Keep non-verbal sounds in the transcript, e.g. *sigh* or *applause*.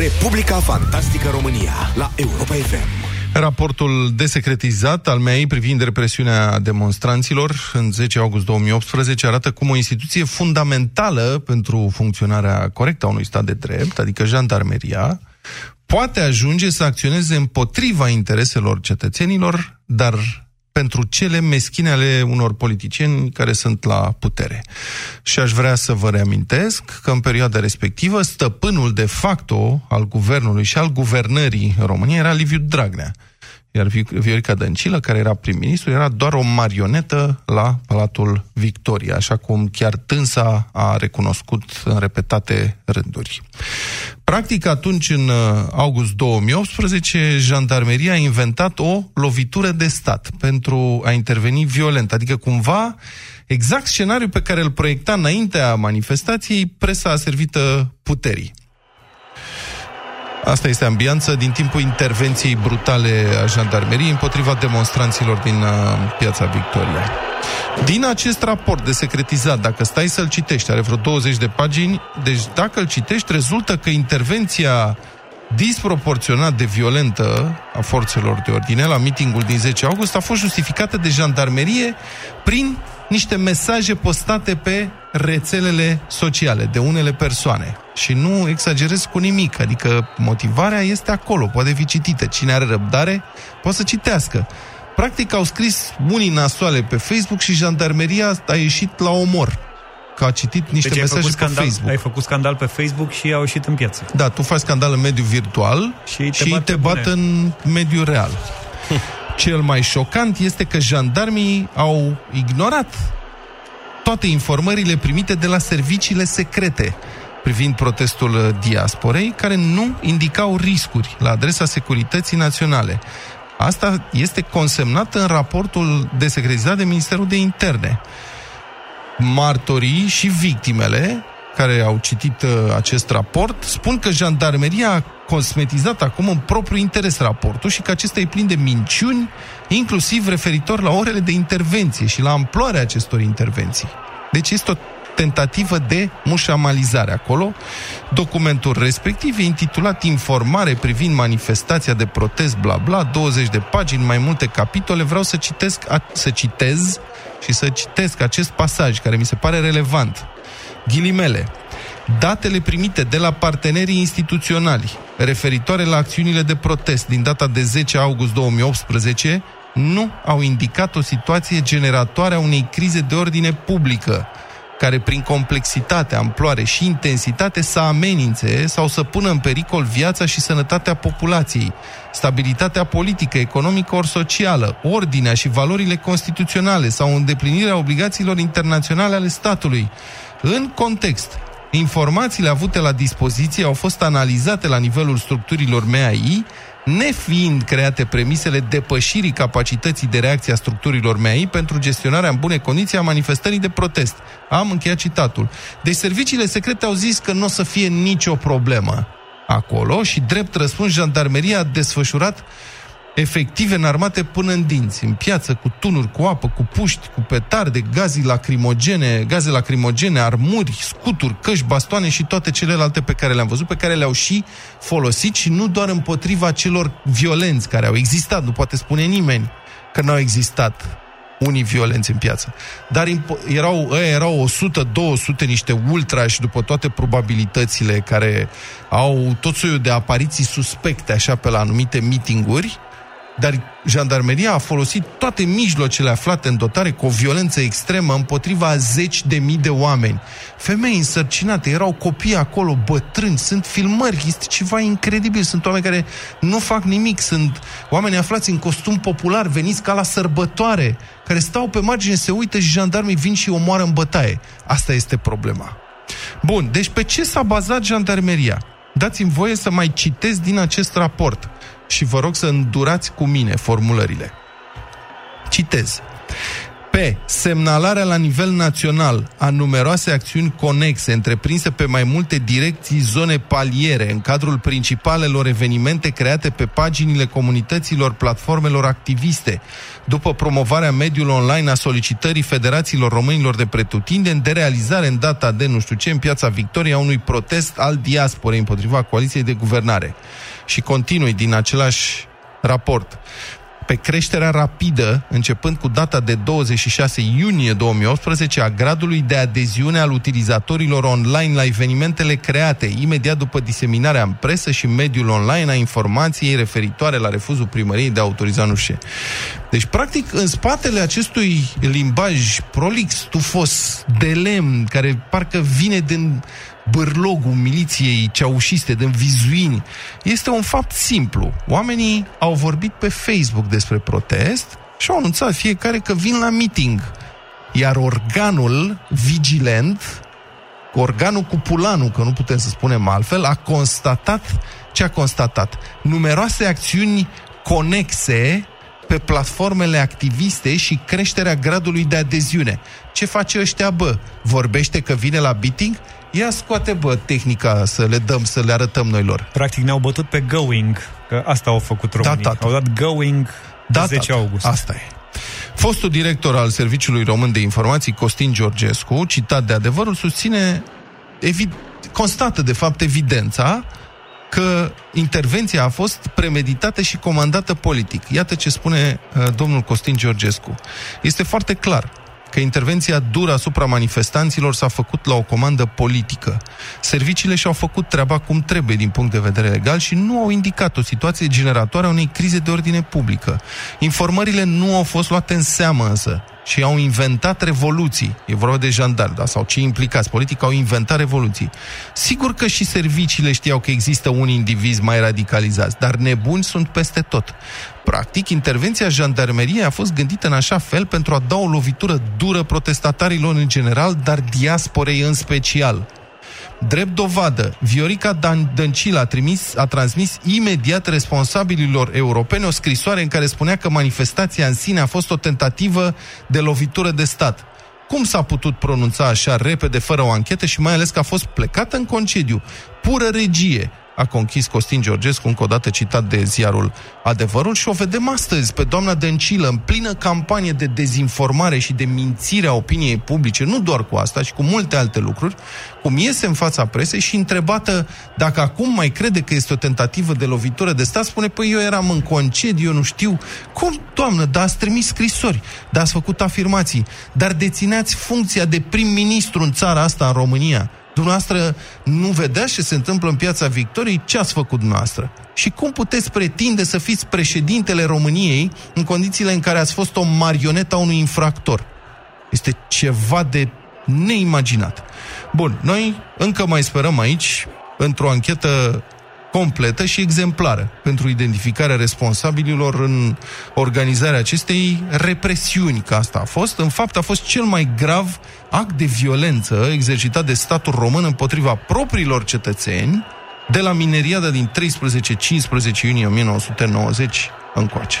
Republica Fantastică România la Europa FM. Raportul desecretizat al MEI privind represiunea demonstranților în 10 august 2018 arată cum o instituție fundamentală pentru funcționarea corectă a unui stat de drept, adică jandarmeria, poate ajunge să acționeze împotriva intereselor cetățenilor, dar pentru cele meschine ale unor politicieni care sunt la putere. Și aș vrea să vă reamintesc că în perioada respectivă stăpânul de facto al guvernului și al guvernării României era Liviu Dragnea. Iar Viorica Dăncilă, care era prim-ministru, era doar o marionetă la Palatul Victoria, așa cum chiar tânsa a recunoscut în repetate rânduri. Practic, atunci, în uh, august 2018, jandarmeria a inventat o lovitură de stat pentru a interveni violent, adică cumva exact scenariul pe care îl proiecta înaintea manifestației presa servită puterii. Asta este ambianța din timpul intervenției brutale a jandarmeriei împotriva demonstranților din uh, Piața Victoria. Din acest raport de secretizat, dacă stai să-l citești, are vreo 20 de pagini, deci dacă îl citești, rezultă că intervenția disproporționat de violentă a forțelor de ordine la mitingul din 10 august a fost justificată de jandarmerie prin niște mesaje postate pe rețelele sociale de unele persoane. Și nu exagerez cu nimic, adică motivarea este acolo, poate fi citită. Cine are răbdare, poate să citească. Practic au scris unii nasoale pe Facebook și jandarmeria a ieșit la omor că a citit niște deci mesaje pe scandal, Facebook. Ai făcut scandal pe Facebook și au ieșit în piață. Da, tu faci scandal în mediul virtual și, te și bat te bat în mediul real. *laughs* Cel mai șocant este că jandarmii au ignorat toate informările primite de la serviciile secrete privind protestul diasporei, care nu indicau riscuri la adresa securității naționale. Asta este consemnat în raportul desecretizat de Ministerul de Interne. Martorii și victimele care au citit uh, acest raport spun că jandarmeria a cosmetizat acum în propriu interes raportul și că acesta e plin de minciuni, inclusiv referitor la orele de intervenție și la amploarea acestor intervenții. Deci este o tentativă de mușamalizare acolo. Documentul respectiv e intitulat Informare privind manifestația de protest, bla bla, 20 de pagini, mai multe capitole. Vreau să citesc, să citez și să citesc acest pasaj care mi se pare relevant. Ghilimele. Datele primite de la partenerii instituționali referitoare la acțiunile de protest din data de 10 august 2018 nu au indicat o situație generatoare a unei crize de ordine publică, care prin complexitate, amploare și intensitate să amenințe sau să pună în pericol viața și sănătatea populației, stabilitatea politică, economică ori socială, ordinea și valorile constituționale sau îndeplinirea obligațiilor internaționale ale statului. În context, informațiile avute la dispoziție au fost analizate la nivelul structurilor MAI nefiind create premisele depășirii capacității de reacție a structurilor MEI pentru gestionarea în bune condiții a manifestării de protest. Am încheiat citatul. Deci serviciile secrete au zis că nu o să fie nicio problemă acolo și drept răspuns jandarmeria a desfășurat efective înarmate până în dinți, în piață, cu tunuri, cu apă, cu puști, cu petarde, gaze lacrimogene, gaze lacrimogene, armuri, scuturi, căști, bastoane și toate celelalte pe care le-am văzut, pe care le-au și folosit și nu doar împotriva celor violenți care au existat, nu poate spune nimeni că n-au existat unii violenți în piață. Dar erau, erau 100-200 niște ultrași după toate probabilitățile care au tot soiul de apariții suspecte așa pe la anumite mitinguri dar jandarmeria a folosit toate mijlocele aflate în dotare cu o violență extremă împotriva zeci de mii de oameni. Femei însărcinate, erau copii acolo, bătrâni, sunt filmări, este ceva incredibil. Sunt oameni care nu fac nimic, sunt oameni aflați în costum popular, veniți ca la sărbătoare, care stau pe margine, se uită și jandarmii vin și omoară în bătaie. Asta este problema. Bun, deci pe ce s-a bazat jandarmeria? Dați-mi voie să mai citesc din acest raport și vă rog să îndurați cu mine formulările. Citez. Pe Semnalarea la nivel național a numeroase acțiuni conexe întreprinse pe mai multe direcții zone paliere în cadrul principalelor evenimente create pe paginile comunităților platformelor activiste, după promovarea mediului online a solicitării Federațiilor Românilor de Pretutindeni de realizare în data de nu știu ce în Piața Victoria unui protest al diasporei împotriva coaliției de guvernare. Și continui din același raport. Pe creșterea rapidă, începând cu data de 26 iunie 2018, a gradului de adeziune al utilizatorilor online la evenimentele create, imediat după diseminarea în presă și mediul online a informației referitoare la refuzul primăriei de a autoriza nu știu Deci, practic, în spatele acestui limbaj prolix, stufos, de lemn, care parcă vine din bârlogul miliției ceaușiste din vizuini, este un fapt simplu. Oamenii au vorbit pe Facebook despre protest și au anunțat fiecare că vin la meeting. Iar organul vigilent, organul cupulanul, că nu putem să spunem altfel, a constatat ce a constatat? Numeroase acțiuni conexe pe platformele activiste și creșterea gradului de adeziune. Ce face ăștia, bă? Vorbește că vine la beating? Ia scoate, bă, tehnica să le dăm, să le arătăm noi lor. Practic ne-au bătut pe going, că asta au făcut românii. Da, au dat going da, 10 august. Asta e. Fostul director al Serviciului Român de Informații, Costin Georgescu, citat de adevărul, susține, evid, constată de fapt evidența că intervenția a fost premeditată și comandată politic. Iată ce spune uh, domnul Costin Georgescu. Este foarte clar că intervenția dură asupra manifestanților s-a făcut la o comandă politică. Serviciile și-au făcut treaba cum trebuie din punct de vedere legal și nu au indicat o situație generatoare a unei crize de ordine publică. Informările nu au fost luate în seamă însă și au inventat revoluții. E vorba de jandarmi, da? sau cei implicați politic au inventat revoluții. Sigur că și serviciile știau că există unii indivizi mai radicalizați, dar nebuni sunt peste tot. Practic, intervenția jandarmeriei a fost gândită în așa fel pentru a da o lovitură dură protestatarilor în general, dar diasporei în special. Drept dovadă, Viorica Dan- Dăncil a, trimis, a transmis imediat responsabililor europene o scrisoare în care spunea că manifestația în sine a fost o tentativă de lovitură de stat. Cum s-a putut pronunța așa repede, fără o anchetă și mai ales că a fost plecată în concediu? Pură regie a conchis Costin Georgescu, încă o dată citat de ziarul Adevărul, și o vedem astăzi pe doamna Dăncilă în plină campanie de dezinformare și de mințire a opiniei publice, nu doar cu asta, ci cu multe alte lucruri, cum iese în fața presei și întrebată dacă acum mai crede că este o tentativă de lovitură de stat, spune, păi eu eram în concediu, eu nu știu. Cum, doamnă, dar ați trimis scrisori, dar ați făcut afirmații, dar dețineați funcția de prim-ministru în țara asta, în România. Dumneavoastră nu vedeați ce se întâmplă în piața Victoriei? Ce ați făcut dumneavoastră? Și cum puteți pretinde să fiți președintele României în condițiile în care ați fost o marionetă a unui infractor? Este ceva de neimaginat. Bun, noi încă mai sperăm aici, într-o anchetă completă și exemplară pentru identificarea responsabililor în organizarea acestei represiuni, că asta a fost. În fapt, a fost cel mai grav act de violență exercitat de statul român împotriva propriilor cetățeni de la mineriada din 13-15 iunie 1990 încoace.